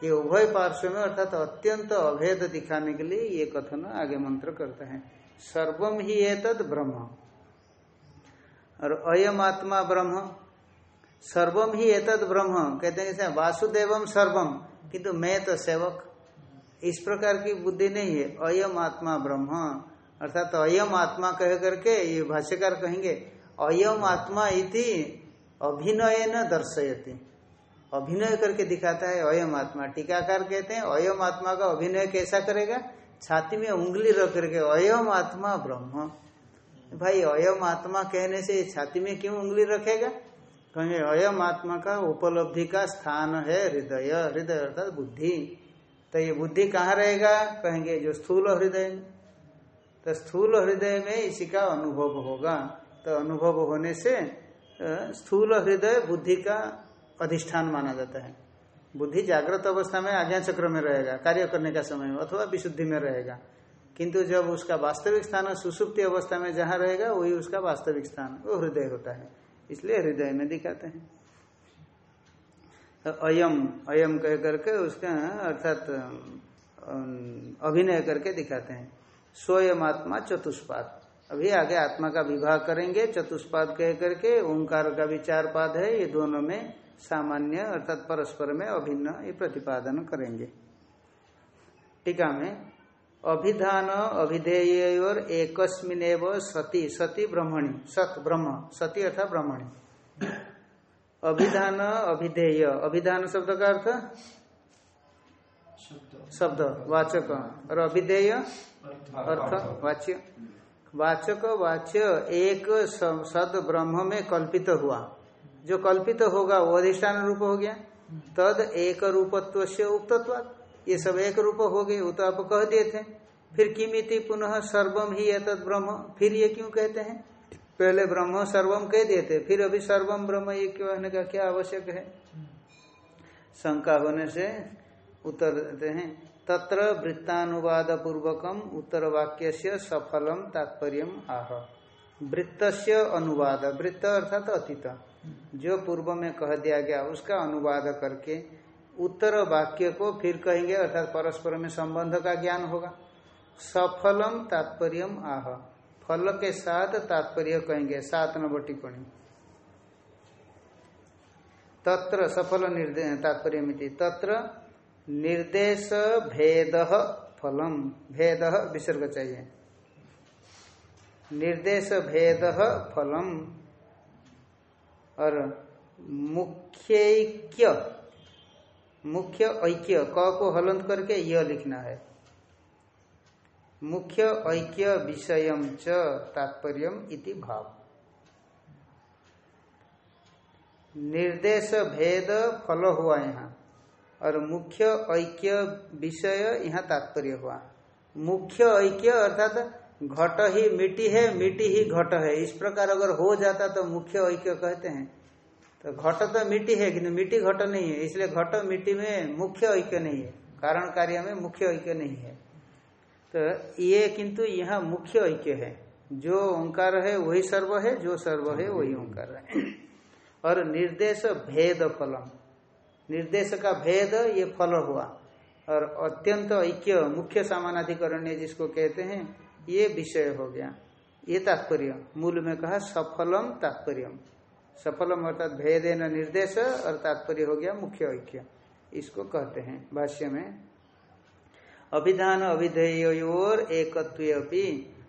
ये उभय पार्श्व में अर्थात अत्यंत अभेद दिखाने के लिए ये कथन आगे मंत्र करते हैं। सर्वम ही तद ब्रह्म। और अयम आत्मा ब्रह्म। सर्वम ही एतद ब्रह्म। कहते हैं वासुदेवम सर्वम किंतु मैं तो सेवक। इस प्रकार की बुद्धि नहीं है। अयम आत्मा ब्रह्म। अर्थात तो अयम आत्मा कह करके ये भाष्यकार कहेंगे अयम आत्मा इति अभिनय न दर्शयती। अभिनय करके दिखाता है अयम आत्मा। टीकाकार कहते हैं, अयम आत्मा का अभिनय कैसा करेगा? छाती में उंगली रख करके, अयम आत्मा ब्रह्म। भाई, अयम आत्मा कहने से छाती में क्यों उंगली रखेगा? कहेंगे, अयम आत्मा का उपलब्धि का स्थान है हृदय। हृदय अर्थात बुद्धि। तो ये बुद्धि कहाँ रहेगा? कहेंगे, जो स्थूल हृदय। तो स्थूल हृदय में इसी का अनुभव होगा। तो अनुभव होने से स्थूल हृदय बुद्धि का अधिष्ठान माना जाता है। बुद्धि जागृत अवस्था में आज्ञा चक्र में रहेगा, कार्य करने का समय में, अथवा विशुद्धि में रहेगा। किंतु जब उसका वास्तविक स्थान सुसुप्ति अवस्था में जहाँ रहेगा, वही उसका वास्तविक स्थान, वो हृदय होता है। इसलिए हृदय में दिखाते हैं। अयम अयम कह करके उसका, अर्थात अभिनय करके दिखाते हैं। स्वयं आत्मा चतुष्पाद अभी आगे आत्मा का विवाह करेंगे चतुष्पाद कह करके ओंकार का भी चार पाद है ये दोनों में सामान्य अर्थात परस्पर में अभिन्न ये प्रतिपादन करेंगे। टीका में अभिधान अभिधेय और एकस्मिन सती सती ब्रह्मणी सत ब्रह्म सती अर्थात ब्रह्मणी। अभिधान अभिधेय अभिधान शब्द का अर्थ? शब्द। वाचक। और अभिधेय? अर्थ वाच्य। वाचक वाच्य एक सद ब्रह्म में कल्पित हुआ। जो कल्पित होगा, वो अधिष्ठान रूप हो गया। तद एक रूपत्व से उक्तत्वाद ये सब एक रूप हो गए, वो तो आप कह दिए थे। फिर किमिति पुनः सर्वम ही तद ब्रह्म। फिर ये क्यों कहते हैं? पहले ब्रह्म सर्वम कह दिए थे, फिर अभी सर्वम ब्रह्म ये क्यों कहने का क्या आवश्यक है? शंका होने से उत्तर देते हैं। तत्र वृत्तानुवाद पूर्वकम उत्तर वाक्य से सफलम तात्पर्य आह। वृत्त अनुवाद, वृत्त अर्थात अतीत। जो पूर्व में कह दिया गया, उसका अनुवाद करके उत्तर वाक्य को फिर कहेंगे, अर्थात परस्पर में संबंध का ज्ञान होगा। सफलम तात्पर्य आह। फल के साथ तात्पर्य कहेंगे, सात नंबर टिप्पणी। तत्र सफल निर्देश तात्पर्य तत्र निर्देश भेद फलम। भेद विसर्ग चाहिए। निर्देश भेद फलम। और मुख्य मुख्य ऐक्य, क को हलंत करके यह लिखना है। मुख्य ऐक्य विषय च तात्पर्य इति भाव। निर्देश भेद फल हुआ यहाँ। और मुख्य ऐक्य विषय यहाँ तात्पर्य हुआ। मुख्य ऐक्य अर्थात घट ही मिट्टी है मिट्टी ही घट है। इस प्रकार अगर हो जाता तो मुख्य ऐक्य कहते हैं। तो घट तो मिट्टी है, किन्तु मिट्टी घट नहीं है। इसलिए घट मिट्टी में मुख्य ऐक्य नहीं है। कारण कार्य में मुख्य ऐक्य नहीं है। तो ये किंतु यहाँ मुख्य ऐक्य है। जो ओंकार है, वही सर्व है, जो सर्व है, वही ओंकार है। और निर्देश भेद फलम। निर्देश का भेद, ये फल हुआ। और अत्यंत ऐक्य मुख्य सामानाधिकरण जिसको कहते हैं, ये विषय हो गया। ये तात्पर्य। मूल में कहा, सफलम तात्पर्य सफलम अर्थात भेद न निर्देश और तात्पर्य हो गया मुख्य ऐक्य। इसको कहते हैं भाष्य में। अभिधान अभिधेयोर एक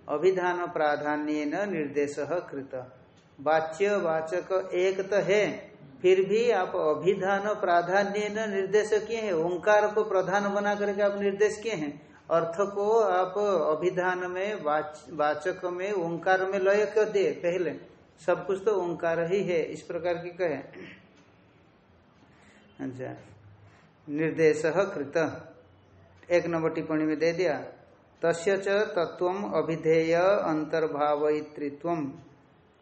अभिधान प्राधान्य निर्देश कृत। वाच्य वाचक एक तो है। फिर भी आप अभिधान प्राधान्य निर्देश किए हैं ओंकार को प्रधान बना करके आप निर्देश किए हैं अर्थ को आप अभिधान में वाच, वाचक में ओंकार में लय कर दिए पहले। सब कुछ तो ओंकार ही है इस प्रकार की कहे। अच्छा निर्देश कृत। एक नंबर टिप्पणी में दे दिया। तस्य च तत्व अभिधेय अंतर्भावित्व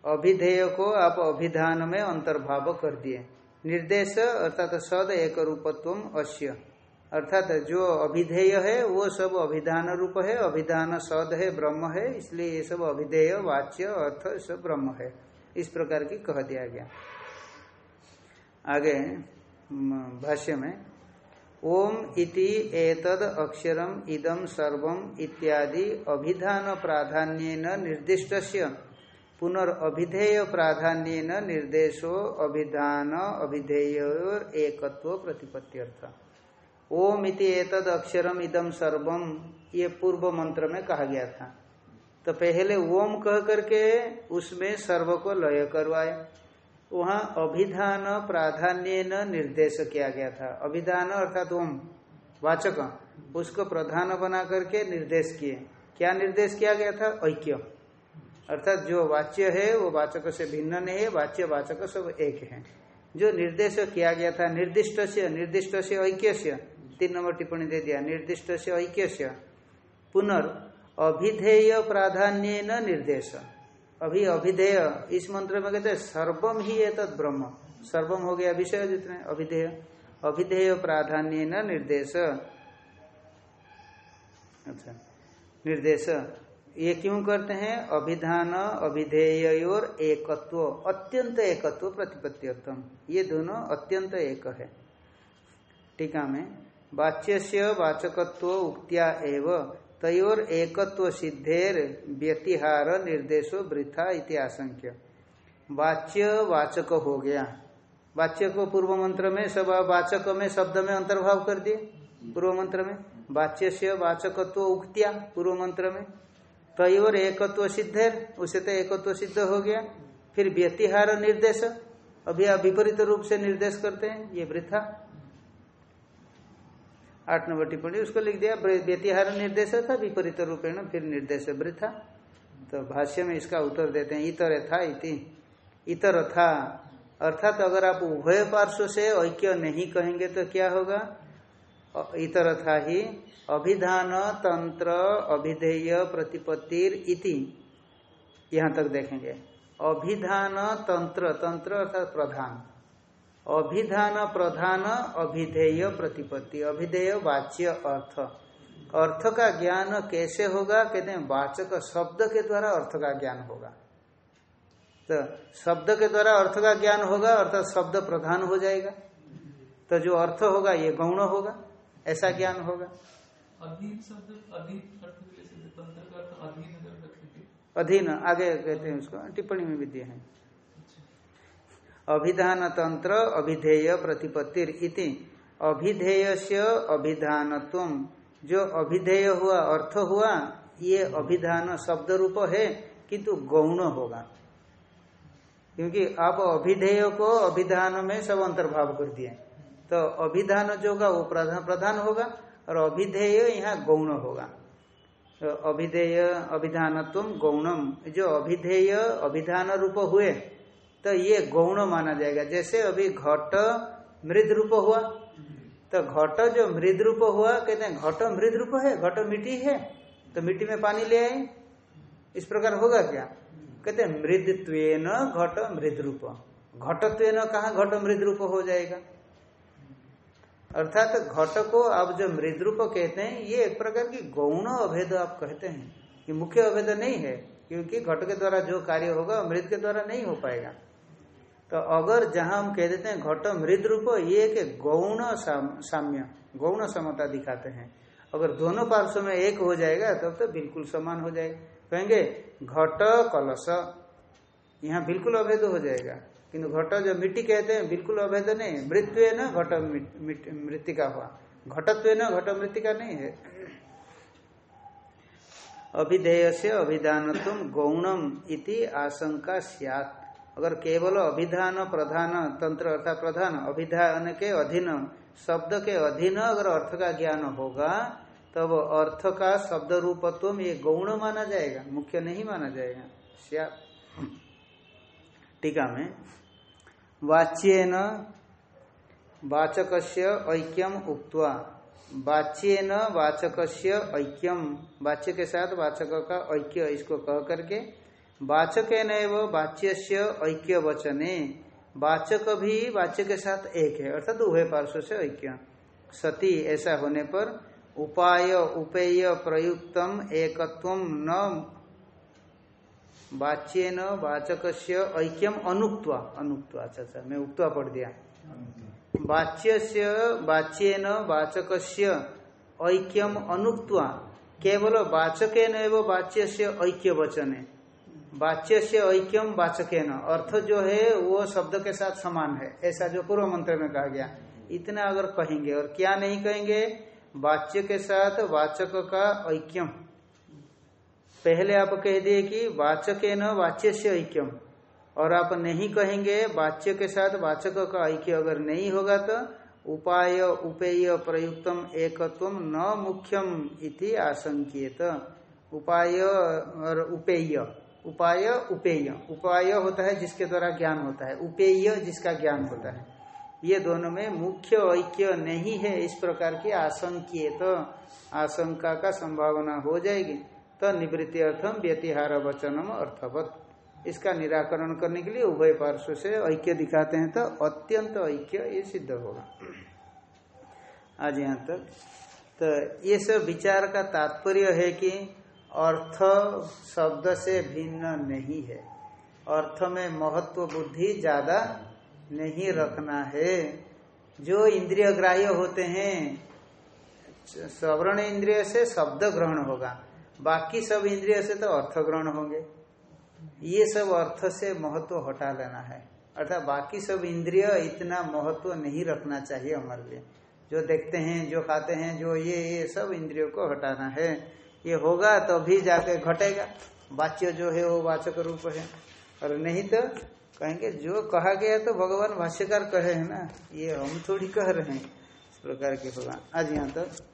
अभिधेय को आप अभिधान में अंतर्भाव कर दिए। निर्देश अर्थात सद एक रूपत्व अश्य अर्थात जो अभिधेय है, वो सब अभिधान रूप है, अभिधान सद है, ब्रह्म है, इसलिए ये सब अभिधेय, वाच्य, अर्थ, सब ब्रह्म है। इस प्रकार की कह दिया गया। आगे भाष्य में, ओम इति एतद अक्षरम इदम सर्वम इत्यादि अभिधान प्राधान्य निर्दिष्ट पुनर्अभिधेय प्राधान्य निर्देशो अभिधान अभिधेय एकत्व प्रतिपत्त्यर्थ। ओम इति एतद अक्षरम इदम सर्वम ये पूर्व मंत्र में कहा गया था। तो पहले ओम कह करके उसमें सर्व को लय करवाए। वहाँ अभिधान प्राधान्य निर्देश किया गया था। अभिधान अर्थात ओम, वाचक, उसको प्रधान बना करके निर्देश किए। क्या निर्देश किया गया था? ऐक्य। अर्थात जो वाच्य है, वो वाचक से भिन्न नहीं है, वाच्य वाचक सब एक है। जो निर्देश किया गया था, निर्दिष्ट से निर्दिष्ट से ऐक्य तीन नंबर टिप्पणी दे दिया, निर्दिष्ट से ऐक्य पुनर् अभिधेय प्राधान्य निर्देश। अभी, अभिधेय, इस मंत्र में कहते हैं सर्वम ही है तद ब्रह्म। सर्वम हो गया विषय जितने, अभिधेय। अभिधेय प्राधान्य निर्देश। अच्छा। निर्देश। ये क्यों करते हैं? अभिधान अभिधेय और एकत्व, अत्यंत एकत्व प्रतिपत्त्यर्थम। ये दोनों अत्यंत एक है। टीका में वाच्य से वाचकत्व उक्त्या एव, तयोर एकत्व सिद्धेर व्यतिहार निर्देशो वृथा इति आशंक्य। वाच्य वाचक हो गया। वाच्य को पूर्व मंत्र में सब, वाचक में शब्द में अंतर्भाव कर दिए। पूर्व मंत्र में। वाच्य से वाचकत्व उक्तिया पूर्व मंत्र में। तयोर एकत्व है उसे तो एकत्व सिद्ध हो गया। फिर व्यतिहार निर्देश, अभी आप विपरीत रूप से निर्देश करते हैं, ये वृथा। आठ नंबर टिप्पणी, उसको लिख दिया व्यतिहार निर्देश था, विपरीत रूपेण फिर निर्देश वृथा। तो भाष्य में इसका उत्तर देते हैं, इतर था इति। इतर था। अर्थात अगर आप उभय पार्श्व से ऐक्य नहीं कहेंगे तो क्या होगा? इतर था ही, अभिधान तंत्र अभिधेय प्रतिपत्तिर इति। यहाँ तक देखेंगे। अभिधान तंत्र तंत्र अर्थात प्रधान। अभिधान प्रधान, अभिधेय प्रतिपत्ति। अभिधेय वाच्य अर्थ। अर्थ का ज्ञान कैसे होगा? कहते हैं वाचक शब्द के द्वारा अर्थ का ज्ञान होगा। तो शब्द के द्वारा अर्थ का ज्ञान होगा, अर्थात शब्द प्रधान हो जाएगा। तो जो अर्थ होगा, ये गौण होगा। ऐसा ज्ञान होगा। अधीन आगे कहते हैं उसको टिप्पणी में भी है। अभिधान तंत्र अभिधेय प्रतिपत्तिर इति। अभिधेय से अभिधानत्व। जो अभिधेय हुआ अर्थ हुआ ये अभिधान शब्द रूप है किंतु गौण होगा। क्योंकि आप अभिधेय को अभिधान में सब अंतर्भाव कर दिए। तो अभिधान जो होगा, वो प्रधान होगा और अभिधेय यहाँ गौण होगा। तो अभिधेय अभिधान तुम गौणम जो अभिधेय, अभिधान रूप हुए तो ये गौण माना जाएगा। जैसे अभी घट मृद रूप हुआ तो घट जो मृद रूप हुआ, कहते हैं घट मृद रूप है, घट मिट्टी है तो मिट्टी में पानी ले आए। इस प्रकार होगा क्या? कहते हैं मृदत्व घट मृद रूप। घटत्व कहा घट मृद रूप हो जाएगा? अर्थात घट को आप जो मृद रूप कहते हैं ये एक प्रकार की गौण अभेद आप कहते हैं कि मुख्य अभेद नहीं है क्योंकि घट के द्वारा जो कार्य होगा मृद के द्वारा नहीं हो पाएगा। तो अगर जहाँ हम कह देते हैं घट मृद रूप ये एक गौण साम्य गौण समता दिखाते हैं। अगर दोनों पार्श्व में एक हो जाएगा तब तो, तो बिल्कुल समान हो जाएगा। कहेंगे घट कलश यहाँ बिल्कुल अभेद हो जाएगा। किंतु घट जो मिट्टी कहते हैं, बिल्कुल अभेद नहीं, मृत्यु न, घट मृतिका हुआ। घटत्व न, घट मृतिका नहीं है। अभिधेय से अभिधान गौणम इति आशंका सियात। अगर केवल अभिधान प्रधान तंत्र अर्थात प्रधान, अभिधान के अधीन, शब्द के अधीन अगर अर्थ का ज्ञान होगा, तब तो अर्थ का शब्द रूपत्व ये गौण माना जाएगा, मुख्य नहीं माना जाएगा। टीका में वाच्यन वाचक ऐक्यम उक्त्वा। वाच्यन वाचक ऐक्यम। वाच्य के साथ वाचक का ऐक्य, इसको कह करके। वाचक वाच्य से ऐक्य वचने वाचक भी वाच्य के साथ एक है, अर्थात उभय पार्श्व से ऐक्य। सती, ऐसा होने पर उपाय, उपेय, प्रयुक्तम एकत्व न वाच्य न वाचक ऐक्यम अनुक्त्वा अनुक्त्वा अच्छा अच्छा मैं उक्त्वा पढ़ दिया। वाच्य से वाच्य न वाचक ऐक्यम अनुक्त्वा, केवल वाचक न वाच्य से ऐक्य वचने वाच्य से ऐक्यम वाचक अर्थ जो है, वो शब्द के साथ समान है, ऐसा जो पूर्व मंत्र में कहा गया। इतना अगर कहेंगे और क्या नहीं कहेंगे, वाच्य के साथ वाचक का ऐक्यम पहले आप कह दिए कि वाचक न वाच्य से ऐक्यम। और आप नहीं कहेंगे वाच्य के साथ वाचक का ऐक्य अगर नहीं होगा तो उपाय उपेय प्रयुक्तम एकत्व न मुख्यम इति आशंकित उपाय और उपेय। उपाय उपेय। उपाय होता है जिसके द्वारा ज्ञान होता है। उपेय जिसका ज्ञान होता है। ये दोनों में मुख्य ऐक्य नहीं है इस प्रकार की आशंकीय तो आशंका का संभावना हो जाएगी। तो निवृत्ति अर्थम व्यतिहार वचनम अर्थवत। इसका निराकरण करने के लिए उभय पार्श्व से ऐक्य दिखाते हैं तो अत्यंत ऐक्य ये सिद्ध होगा। आज यहाँ तक। तो ये सब विचार का तात्पर्य है कि अर्थ शब्द से भिन्न नहीं है। अर्थ में महत्व बुद्धि ज़्यादा नहीं रखना है। जो इंद्रिय ग्राह्य होते हैं श्रवण इंद्रिय से शब्द ग्रहण होगा। बाकी सब इंद्रिय से तो अर्थ ग्रहण होंगे। ये सब अर्थ से महत्व हटा लेना है। अर्थात बाकी सब इंद्रिय इतना महत्व नहीं रखना चाहिए हमारे लिए। जो देखते हैं, जो खाते हैं, जो ये ये सब इंद्रियों को हटाना है। ये होगा तभी तो जाके घटेगा। वाच्य जो है वो वाचक रूप है। और नहीं तो कहेंगे, जो कहा गया तो भगवान भाष्यकार कहे है ना। ये हम थोड़ी कह रहे हैं। इस प्रकार के होगा। आज यहाँ तक ओम